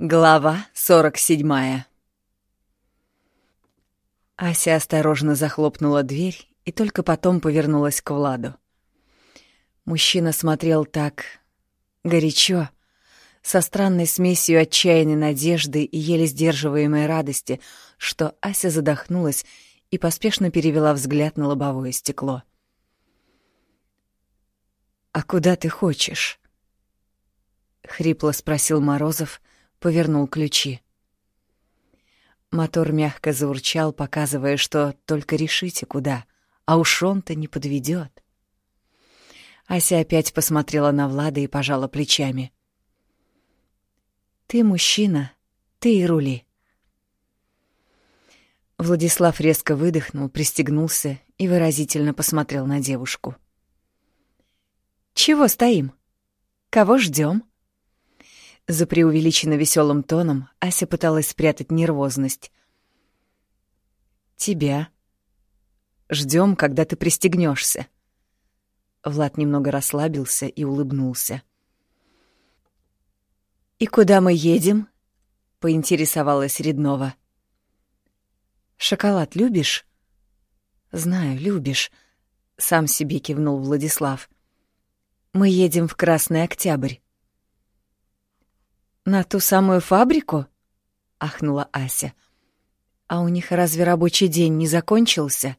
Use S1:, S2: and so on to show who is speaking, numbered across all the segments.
S1: Глава 47 Ася осторожно захлопнула дверь и только потом повернулась к Владу. Мужчина смотрел так горячо, со странной смесью отчаянной надежды и еле сдерживаемой радости, что Ася задохнулась и поспешно перевела взгляд на лобовое стекло. «А куда ты хочешь?» — хрипло спросил Морозов, повернул ключи. Мотор мягко заурчал, показывая, что только решите куда, а уж он-то не подведет. Ася опять посмотрела на Влада и пожала плечами. «Ты мужчина, ты и рули». Владислав резко выдохнул, пристегнулся и выразительно посмотрел на девушку. «Чего стоим? Кого ждем? За преувеличенно веселым тоном Ася пыталась спрятать нервозность. «Тебя. Ждем, когда ты пристегнешься. Влад немного расслабился и улыбнулся. «И куда мы едем?» — поинтересовалась Реднова. «Шоколад любишь?» «Знаю, любишь», — сам себе кивнул Владислав. «Мы едем в Красный Октябрь». «На ту самую фабрику?» — ахнула Ася. «А у них разве рабочий день не закончился?»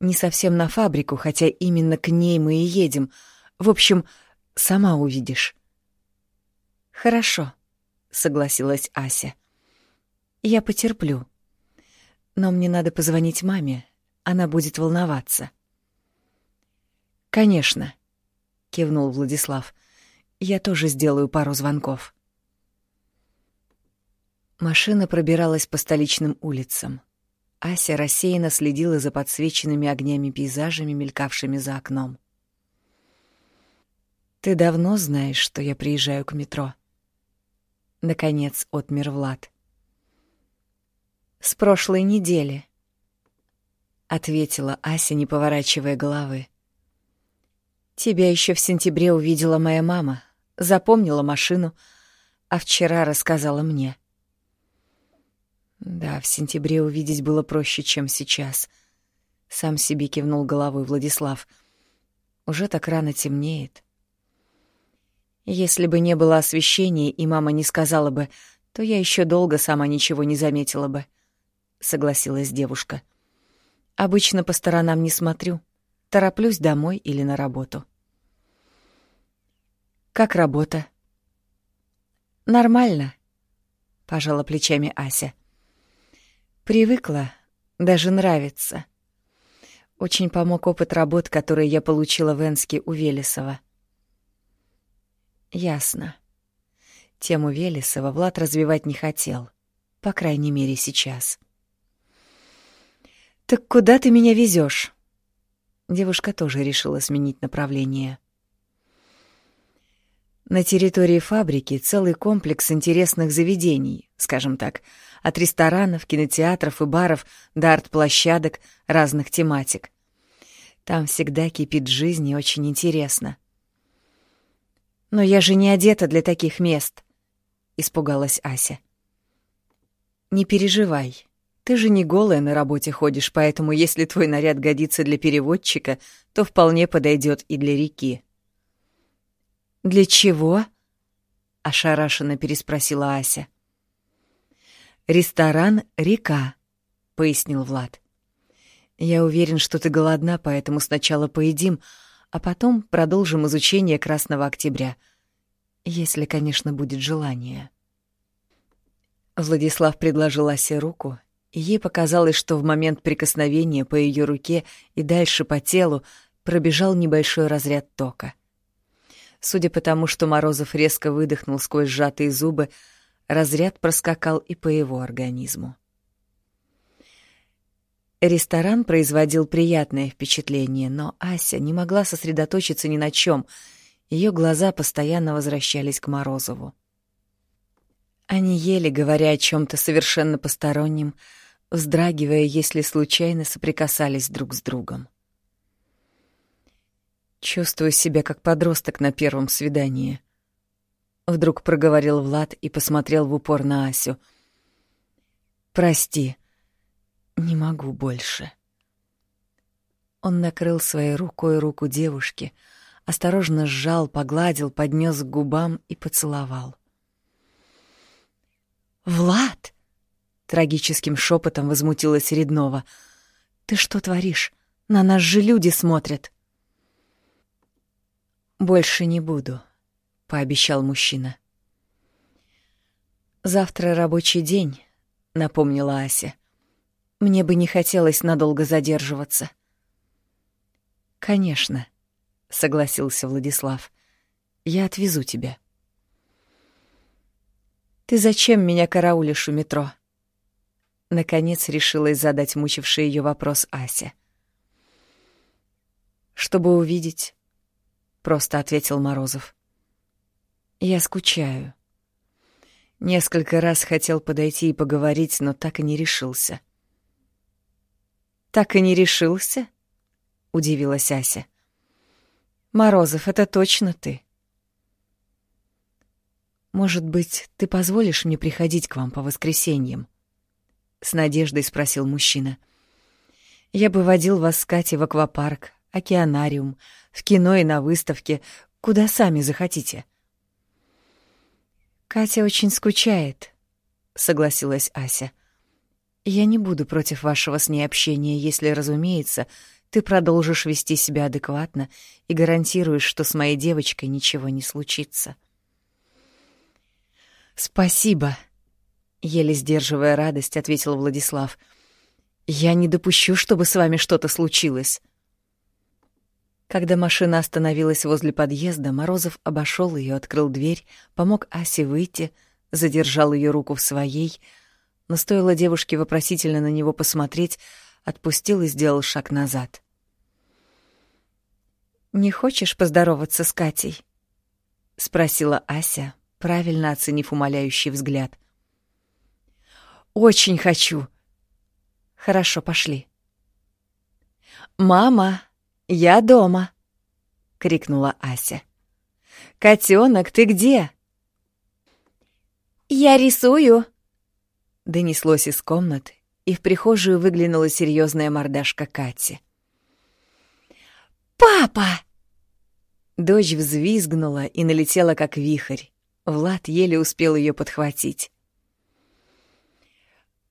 S1: «Не совсем на фабрику, хотя именно к ней мы и едем. В общем, сама увидишь». «Хорошо», — согласилась Ася. «Я потерплю. Но мне надо позвонить маме. Она будет волноваться». «Конечно», — кивнул Владислав. Я тоже сделаю пару звонков. Машина пробиралась по столичным улицам. Ася рассеянно следила за подсвеченными огнями пейзажами, мелькавшими за окном. «Ты давно знаешь, что я приезжаю к метро?» Наконец отмер Влад. «С прошлой недели», — ответила Ася, не поворачивая головы. «Тебя еще в сентябре увидела моя мама, запомнила машину, а вчера рассказала мне. Да, в сентябре увидеть было проще, чем сейчас. Сам себе кивнул головой Владислав. Уже так рано темнеет. Если бы не было освещения и мама не сказала бы, то я еще долго сама ничего не заметила бы, согласилась девушка. Обычно по сторонам не смотрю, тороплюсь домой или на работу. Как работа? Нормально, пожала плечами Ася. Привыкла, даже нравится. Очень помог опыт работ, который я получила в Энске у Велесова. Ясно. Тему Велесова Влад развивать не хотел, по крайней мере, сейчас. «Так куда ты меня везешь? Девушка тоже решила сменить направление. На территории фабрики целый комплекс интересных заведений, скажем так, от ресторанов, кинотеатров и баров до арт-площадок разных тематик. Там всегда кипит жизнь и очень интересно. «Но я же не одета для таких мест», — испугалась Ася. «Не переживай. Ты же не голая на работе ходишь, поэтому если твой наряд годится для переводчика, то вполне подойдет и для реки». «Для чего?» — ошарашенно переспросила Ася. «Ресторан «Река», — пояснил Влад. «Я уверен, что ты голодна, поэтому сначала поедим, а потом продолжим изучение Красного Октября. Если, конечно, будет желание». Владислав предложил Асе руку, и ей показалось, что в момент прикосновения по ее руке и дальше по телу пробежал небольшой разряд тока. Судя по тому, что Морозов резко выдохнул сквозь сжатые зубы, разряд проскакал и по его организму. Ресторан производил приятное впечатление, но Ася не могла сосредоточиться ни на чем. Ее глаза постоянно возвращались к Морозову. Они ели, говоря о чем-то совершенно постороннем, вздрагивая, если случайно соприкасались друг с другом. Чувствую себя как подросток на первом свидании. Вдруг проговорил Влад и посмотрел в упор на Асю. «Прости, не могу больше». Он накрыл своей рукой руку девушки, осторожно сжал, погладил, поднес к губам и поцеловал. «Влад!» — трагическим шепотом возмутилась Реднова. «Ты что творишь? На нас же люди смотрят!» «Больше не буду», — пообещал мужчина. «Завтра рабочий день», — напомнила Ася. «Мне бы не хотелось надолго задерживаться». «Конечно», — согласился Владислав. «Я отвезу тебя». «Ты зачем меня караулишь у метро?» Наконец решилась задать мучивший ее вопрос Ася. «Чтобы увидеть», — просто ответил Морозов. «Я скучаю». Несколько раз хотел подойти и поговорить, но так и не решился. «Так и не решился?» — удивилась Ася. «Морозов, это точно ты?» «Может быть, ты позволишь мне приходить к вам по воскресеньям?» — с надеждой спросил мужчина. «Я бы водил вас с Катей в аквапарк, океанариум, в кино и на выставке, куда сами захотите». «Катя очень скучает», — согласилась Ася. «Я не буду против вашего с ней общения, если, разумеется, ты продолжишь вести себя адекватно и гарантируешь, что с моей девочкой ничего не случится. Спасибо, еле сдерживая радость, ответил Владислав. Я не допущу, чтобы с вами что-то случилось. Когда машина остановилась возле подъезда, Морозов обошел ее, открыл дверь, помог Асе выйти, задержал ее руку в своей, но стоило девушке вопросительно на него посмотреть, отпустил и сделал шаг назад. «Не хочешь поздороваться с Катей?» — спросила Ася, правильно оценив умоляющий взгляд. «Очень хочу!» «Хорошо, пошли». «Мама, я дома!» — крикнула Ася. «Котенок, ты где?»
S2: «Я рисую!»
S1: — донеслось из комнаты, и в прихожую выглянула серьезная мордашка Кати.
S2: «Папа!»
S1: Дочь взвизгнула и налетела, как вихрь. Влад еле успел ее подхватить.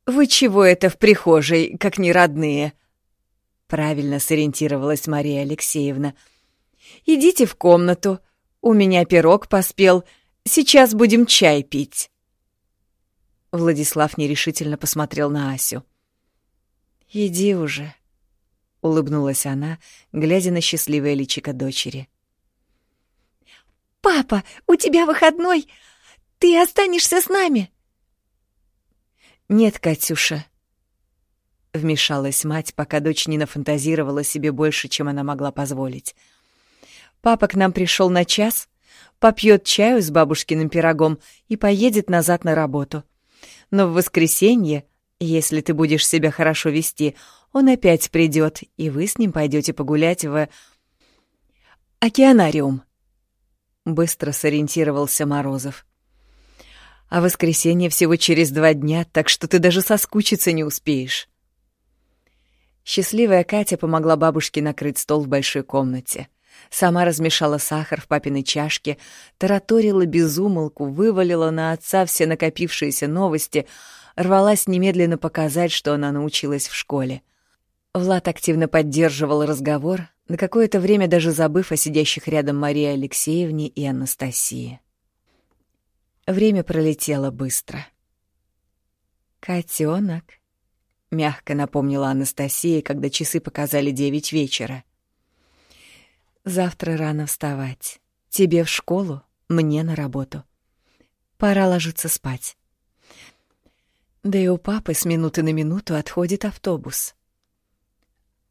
S1: «Вы чего это в прихожей, как не родные?» Правильно сориентировалась Мария Алексеевна. «Идите в комнату. У меня пирог поспел. Сейчас будем чай пить». Владислав нерешительно посмотрел на Асю. «Иди уже», — улыбнулась она, глядя на счастливое личико дочери.
S2: «Папа, у тебя выходной! Ты останешься с нами!»
S1: «Нет, Катюша», — вмешалась мать, пока дочь не нафантазировала себе больше, чем она могла позволить. «Папа к нам пришел на час, попьет чаю с бабушкиным пирогом и поедет назад на работу. Но в воскресенье, если ты будешь себя хорошо вести, он опять придет, и вы с ним пойдете погулять в... океанариум. Быстро сориентировался Морозов. А воскресенье всего через два дня, так что ты даже соскучиться не успеешь. Счастливая Катя помогла бабушке накрыть стол в большой комнате. Сама размешала сахар в папиной чашке, тараторила безумолку, вывалила на отца все накопившиеся новости, рвалась немедленно показать, что она научилась в школе. Влад активно поддерживал разговор, на какое-то время даже забыв о сидящих рядом Марии Алексеевне и Анастасии. Время пролетело быстро. «Котёнок», — мягко напомнила Анастасия, когда часы показали девять вечера. Завтра рано вставать. Тебе в школу, мне на работу. Пора ложиться спать. Да и у папы с минуты на минуту отходит автобус.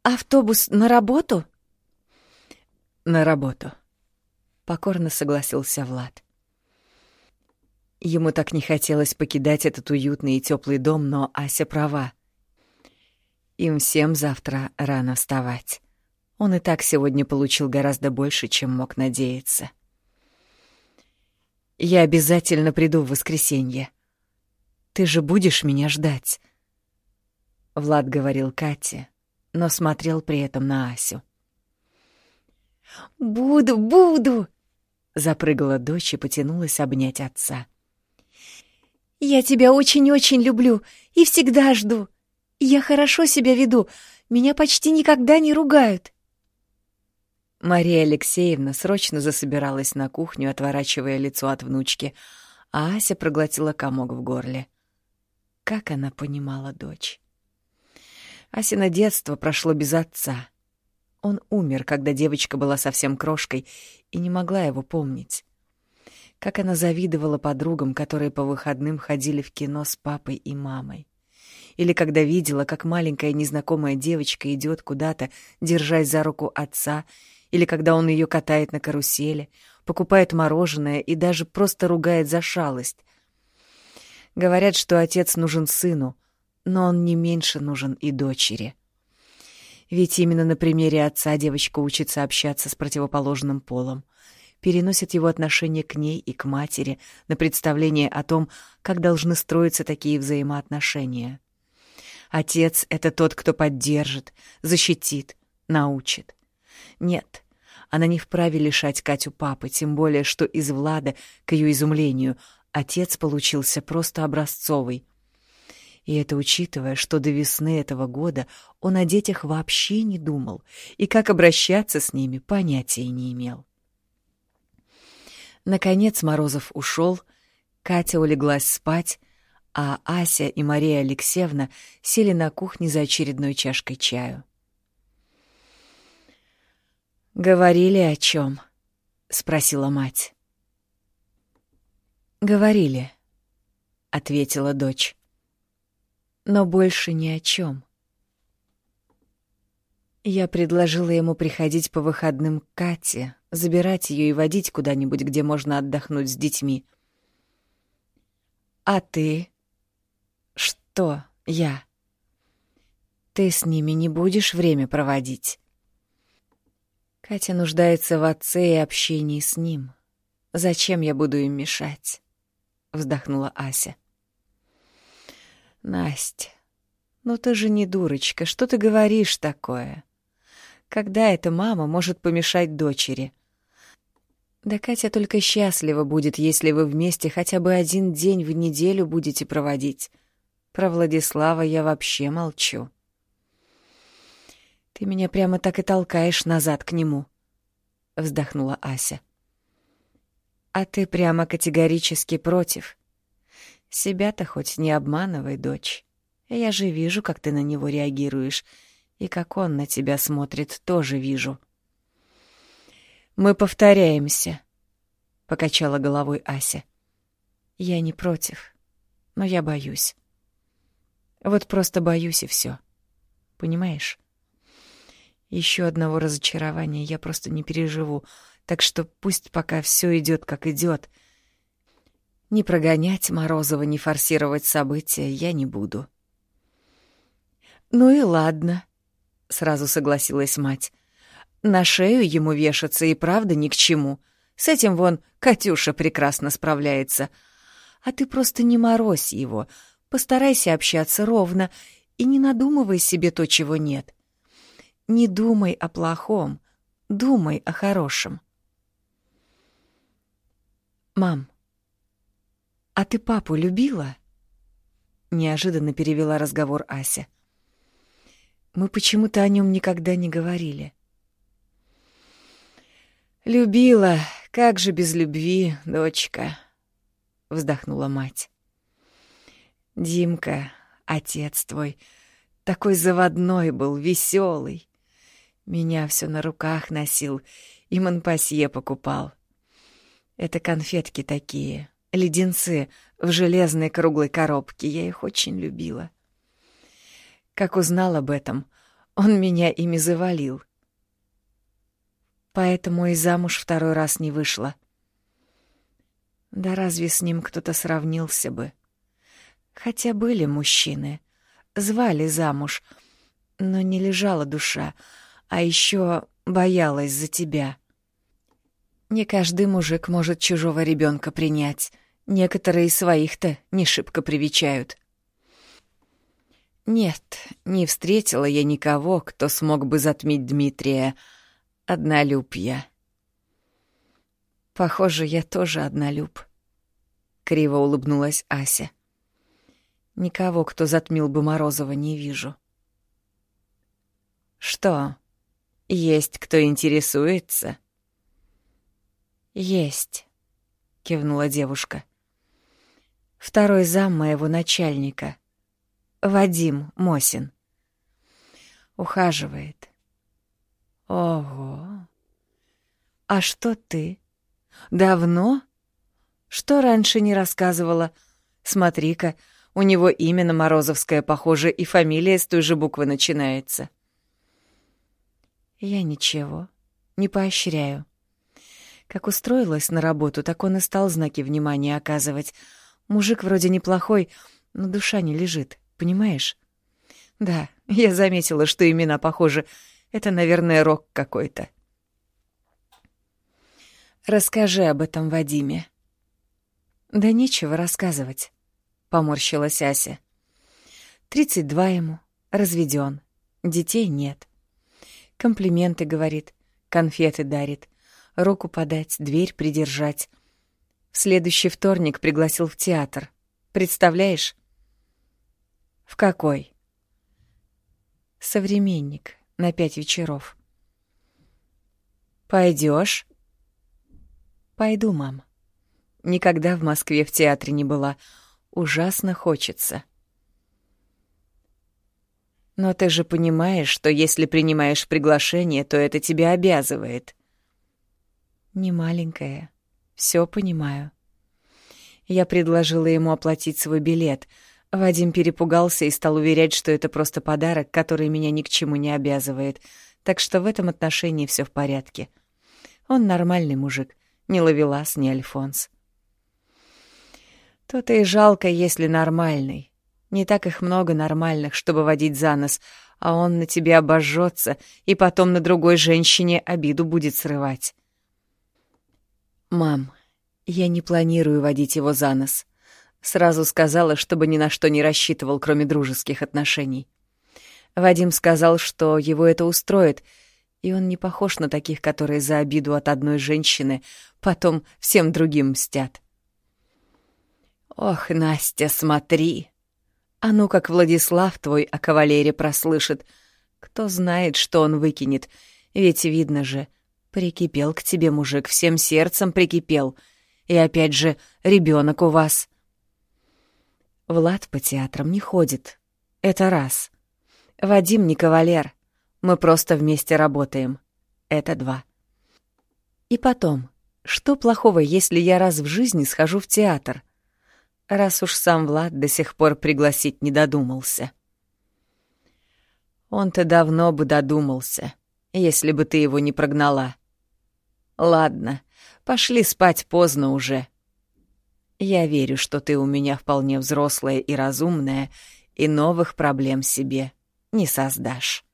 S2: «Автобус на работу?»
S1: «На работу», — покорно согласился Влад. Ему так не хотелось покидать этот уютный и теплый дом, но Ася права. Им всем завтра рано вставать. Он и так сегодня получил гораздо больше, чем мог надеяться. Я обязательно приду в воскресенье. Ты же будешь меня ждать. Влад говорил Кате, но смотрел при этом на Асю.
S2: «Буду, буду!»
S1: — запрыгала дочь и потянулась обнять отца.
S2: «Я тебя очень-очень люблю и всегда жду. Я хорошо себя веду, меня почти никогда не ругают».
S1: Мария Алексеевна срочно засобиралась на кухню, отворачивая лицо от внучки, а Ася проглотила комок в горле. Как она понимала дочь? Асина детство прошло без отца. Он умер, когда девочка была совсем крошкой и не могла его помнить. Как она завидовала подругам, которые по выходным ходили в кино с папой и мамой. Или когда видела, как маленькая незнакомая девочка идет куда-то, держась за руку отца, или когда он ее катает на карусели, покупает мороженое и даже просто ругает за шалость. Говорят, что отец нужен сыну, но он не меньше нужен и дочери. Ведь именно на примере отца девочка учится общаться с противоположным полом, переносит его отношение к ней и к матери на представление о том, как должны строиться такие взаимоотношения. Отец — это тот, кто поддержит, защитит, научит. Нет, она не вправе лишать Катю папы, тем более, что из Влада, к ее изумлению, отец получился просто образцовый — и это учитывая, что до весны этого года он о детях вообще не думал и как обращаться с ними понятия не имел. Наконец Морозов ушел, Катя улеглась спать, а Ася и Мария Алексеевна сели на кухне за очередной чашкой чаю. «Говорили о чем? спросила мать. «Говорили», — ответила дочь но больше ни о чем. Я предложила ему приходить по выходным к Кате, забирать ее и водить куда-нибудь, где можно отдохнуть с детьми. А ты? Что я? Ты с ними не будешь время проводить? Катя нуждается в отце и общении с ним. Зачем я буду им мешать? Вздохнула Ася. — Настя, ну ты же не дурочка, что ты говоришь такое? Когда эта мама может помешать дочери? Да Катя только счастлива будет, если вы вместе хотя бы один день в неделю будете проводить. Про Владислава я вообще молчу. Ты меня прямо так и толкаешь назад к нему, вздохнула Ася. А ты прямо категорически против. Себя-то хоть не обманывай, дочь. Я же вижу, как ты на него реагируешь, и как он на тебя смотрит, тоже вижу. Мы повторяемся, покачала головой Ася. Я не против, но я боюсь. Вот просто боюсь и все. Понимаешь? Еще одного разочарования я просто не переживу, так что пусть пока все идет как идет. Не прогонять Морозова, не форсировать события я не буду. «Ну и ладно», — сразу согласилась мать. «На шею ему вешаться и правда ни к чему. С этим вон Катюша прекрасно справляется. А ты просто не морозь его, постарайся общаться ровно и не надумывай себе то, чего нет. Не думай о плохом, думай о хорошем». «Мам», «А ты папу любила?» Неожиданно перевела разговор Ася. «Мы почему-то о нем никогда не говорили». «Любила, как же без любви, дочка?» — вздохнула мать. «Димка, отец твой, такой заводной был, веселый. Меня все на руках носил и манпасье покупал. Это конфетки такие, леденцы в железной круглой коробке. Я их очень любила. Как узнал об этом, он меня ими завалил. Поэтому и замуж второй раз не вышла. Да разве с ним кто-то сравнился бы? Хотя были мужчины, звали замуж, но не лежала душа, а еще боялась за тебя. Не каждый мужик может чужого ребенка принять. Некоторые своих-то не шибко привечают. Нет, не встретила я никого, кто смог бы затмить Дмитрия. Однолюб я. Похоже, я тоже однолюб. Криво улыбнулась Ася. Никого, кто затмил бы Морозова, не вижу. Что, есть кто интересуется? Есть, кивнула девушка. Второй зам моего начальника, Вадим Мосин. Ухаживает. Ого. А что ты? Давно? Что раньше не рассказывала? Смотри-ка, у него имя на Морозовское похоже, и фамилия с той же буквы начинается. Я ничего, не поощряю. Как устроилась на работу, так он и стал знаки внимания оказывать. Мужик вроде неплохой, но душа не лежит, понимаешь? Да, я заметила, что имена похожи. Это, наверное, рок какой-то. Расскажи об этом Вадиме. Да нечего рассказывать, поморщилась Ася. Тридцать два ему, разведен, детей нет. Комплименты говорит, конфеты дарит, руку подать, дверь придержать. В следующий вторник пригласил в театр. Представляешь? В какой? Современник на пять вечеров. Пойдешь? Пойду, мам. Никогда в Москве в театре не была. Ужасно хочется. Но ты же понимаешь, что если принимаешь приглашение, то это тебя обязывает. Не маленькая. Все понимаю. Я предложила ему оплатить свой билет. Вадим перепугался и стал уверять, что это просто подарок, который меня ни к чему не обязывает. Так что в этом отношении все в порядке. Он нормальный мужик, не Лавелас, не Альфонс. То-то и жалко, если нормальный. Не так их много нормальных, чтобы водить за нос, а он на тебе обожжется и потом на другой женщине обиду будет срывать. «Мам, я не планирую водить его за нос», — сразу сказала, чтобы ни на что не рассчитывал, кроме дружеских отношений. Вадим сказал, что его это устроит, и он не похож на таких, которые за обиду от одной женщины потом всем другим мстят. «Ох, Настя, смотри!» А ну как Владислав твой о кавалере прослышит. Кто знает, что он выкинет. Ведь видно же, прикипел к тебе мужик, всем сердцем прикипел. И опять же, ребенок у вас. Влад по театрам не ходит. Это раз. Вадим не кавалер. Мы просто вместе работаем. Это два. И потом, что плохого, если я раз в жизни схожу в театр? Раз уж сам Влад до сих пор пригласить не додумался. Он-то давно бы додумался, если бы ты его не прогнала. Ладно, пошли спать поздно уже. Я верю, что ты у меня вполне взрослая и разумная, и новых проблем себе не создашь.